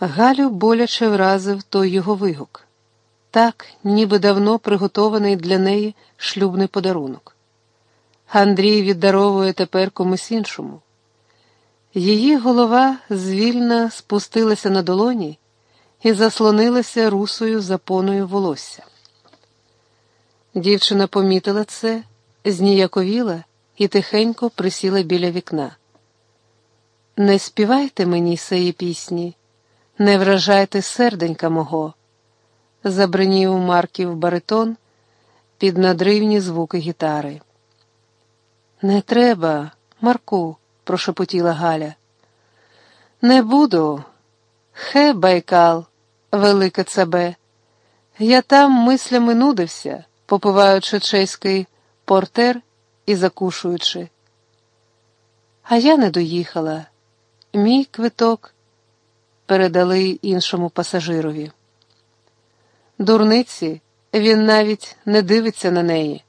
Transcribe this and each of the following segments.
Галю боляче вразив той його вигук так, ніби давно приготований для неї шлюбний подарунок. Андрій віддаровує тепер комусь іншому. Її голова звільно спустилася на долоні і заслонилася русою запоною волосся. Дівчина помітила це, зніяковіла і тихенько присіла біля вікна. Не співайте мені сеї пісні, не вражайте серденька мого, забринів Марків баритон під надривні звуки гітари. Не треба, Марку, прошепотіла Галя. Не буду. Хе, байкал, велике цебе. Я там мислями нудився, попиваючи чеський портер і закушуючи. А я не доїхала. Мій квиток передали іншому пасажирові. Дурниці, він навіть не дивиться на неї.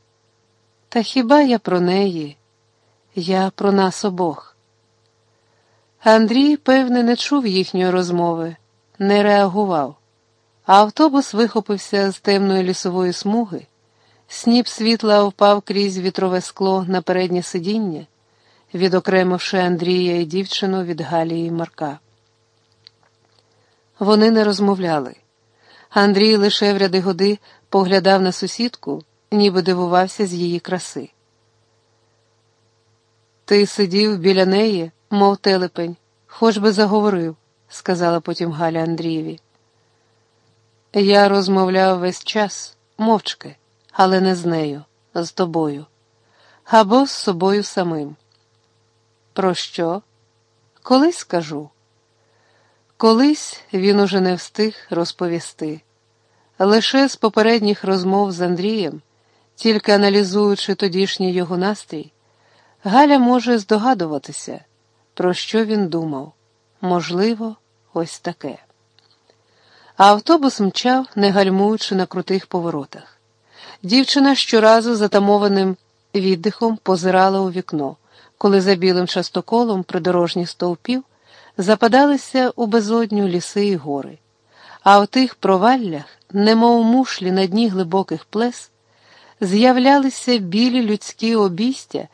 Та хіба я про неї? Я про нас обох. Андрій, певне, не чув їхньої розмови, не реагував, а автобус вихопився з темної лісової смуги, сніп світла впав крізь вітрове скло на переднє сидіння, відокремивши Андрія і дівчину від Галії Марка. Вони не розмовляли. Андрій лише в ряди годи поглядав на сусідку, ніби дивувався з її краси. Ти сидів біля неї, мов телепень, хоч би заговорив, сказала потім Галя Андрієві. Я розмовляв весь час, мовчки, але не з нею, з тобою, або з собою самим. Про що? Колись скажу. Колись він уже не встиг розповісти. Лише з попередніх розмов з Андрієм, тільки аналізуючи тодішній його настрій, Галя може здогадуватися, про що він думав. Можливо, ось таке. А автобус мчав, не гальмуючи на крутих поворотах. Дівчина щоразу затамованим віддихом позирала у вікно, коли за білим частоколом придорожніх стовпів западалися у безодню ліси і гори, а в тих проваллях, немов мушлі на дні глибоких плес, з'являлися білі людські обійстя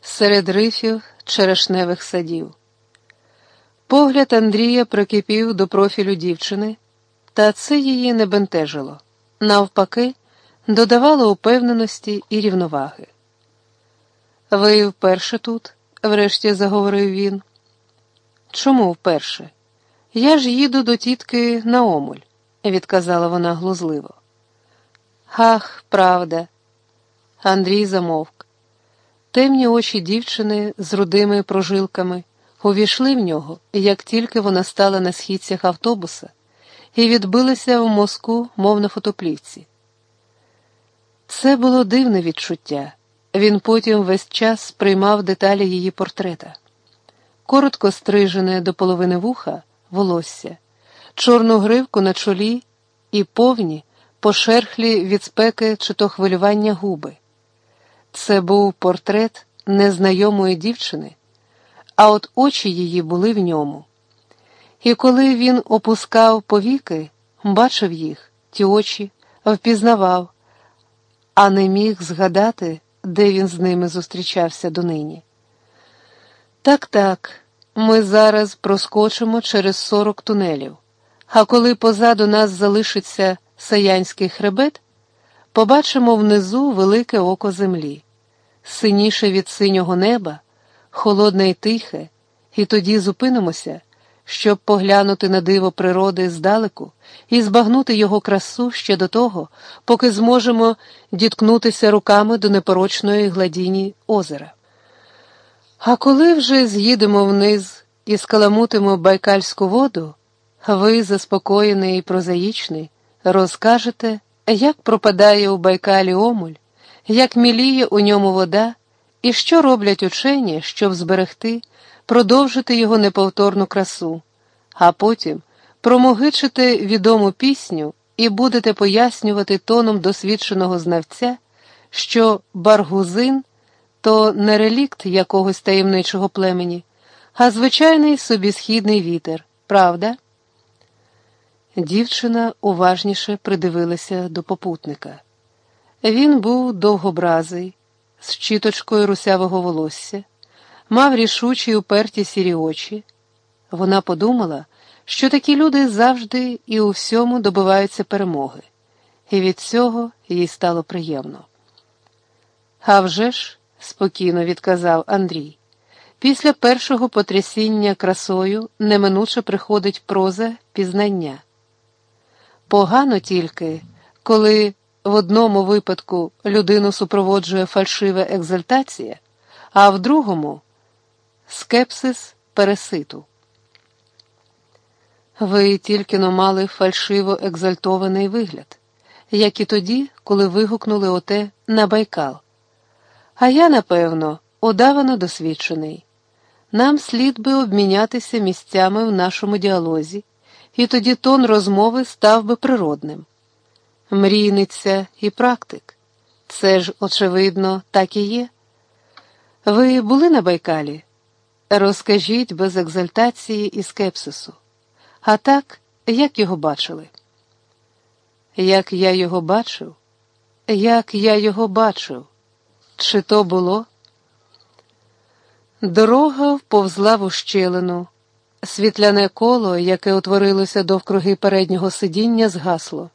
серед рифів черешневих садів. Погляд Андрія прикипів до профілю дівчини, та це її не бентежило, навпаки, додавало упевненості і рівноваги. Ви вперше тут, врешті заговорив він. Чому вперше? Я ж їду до тітки на Омуль, відказала вона глузливо. Ах, правда. Андрій замовк. Темні очі дівчини з рудими прожилками увійшли в нього, як тільки вона стала на східцях автобуса, і відбилися в мозку, мов на фотоплівці. Це було дивне відчуття. Він потім весь час сприймав деталі її портрета коротко стрижене до половини вуха волосся, чорну гривку на чолі і повні, пошерхлі від спеки чи то хвилювання губи. Це був портрет незнайомої дівчини, а от очі її були в ньому. І коли він опускав повіки, бачив їх, ті очі, впізнавав, а не міг згадати, де він з ними зустрічався донині. Так, так, ми зараз проскочимо через сорок тунелів, а коли позаду нас залишиться саянський хребет, побачимо внизу велике око землі, синіше від синього неба, холодне і тихе, і тоді зупинимося, щоб поглянути на диво природи здалеку і збагнути його красу ще до того, поки зможемо діткнутися руками до непорочної гладіні озера. А коли вже з'їдемо вниз і скаламутимо байкальську воду, ви, заспокоєний і прозаїчний, розкажете, як пропадає у байкалі омуль, як міліє у ньому вода, і що роблять учені, щоб зберегти, продовжити його неповторну красу, а потім промогичите відому пісню і будете пояснювати тоном досвідченого знавця, що баргузин то не релікт якогось таємничого племені, а звичайний собі східний вітер, правда? Дівчина уважніше придивилася до попутника. Він був довгобразий, з щіточкою русявого волосся, мав рішучі уперті сірі очі. Вона подумала, що такі люди завжди і у всьому добиваються перемоги, і від цього їй стало приємно. «А вже ж», – спокійно відказав Андрій, після першого потрясіння красою неминуче приходить проза пізнання. Погано тільки, коли в одному випадку людину супроводжує фальшива екзальтація, а в другому скепсис переситу. Ви тільки но мали фальшиво екзальтований вигляд, як і тоді, коли вигукнули оте на Байкал. А я, напевно, удавано досвідчений. Нам слід би обмінятися місцями в нашому діалозі, і тоді тон розмови став би природним. Мрійниця і практик. Це ж, очевидно, так і є. Ви були на Байкалі? Розкажіть без екзальтації і скепсису. А так, як його бачили? Як я його бачив? Як я його бачив? Чи то було? Дорога вповзла в ущелину. Світляне коло, яке утворилося довкруги переднього сидіння, згасло.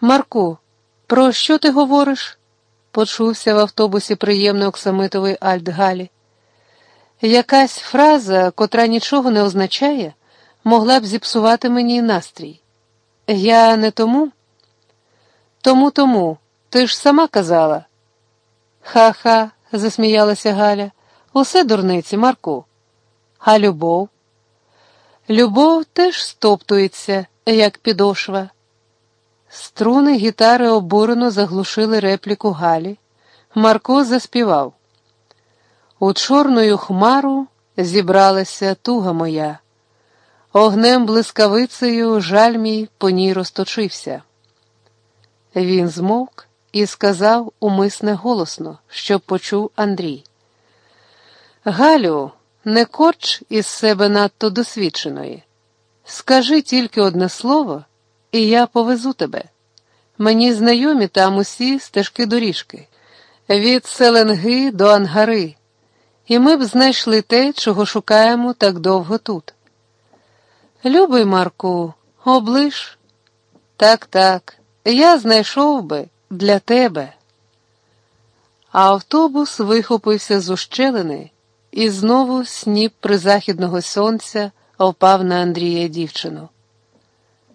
Марку, про що ти говориш? почувся в автобусі приємний оксамитовий альт Галі. Якась фраза, котра нічого не означає, могла б зіпсувати мені настрій. Я не тому? Тому, тому, ти ж сама казала. Ха-ха, засміялася Галя. Усе дурниці, Марку. А любов? Любов теж стоптується, як підошва. Струни гітари обурено заглушили репліку Галі. Марко заспівав. У чорною хмару зібралася туга моя, огнем блискавицею жаль мій по ній розточився. Він змовк і сказав умисне голосно, щоб почув Андрій. Галю, не корч із себе надто досвідченої. Скажи тільки одне слово і я повезу тебе. Мені знайомі там усі стежки доріжки, від Селенги до Ангари, і ми б знайшли те, чого шукаємо так довго тут. Любий Марку, облиш. Так, так, я знайшов би для тебе. А автобус вихопився з ущелини, і знову сніп призахідного сонця впав на Андрія дівчину.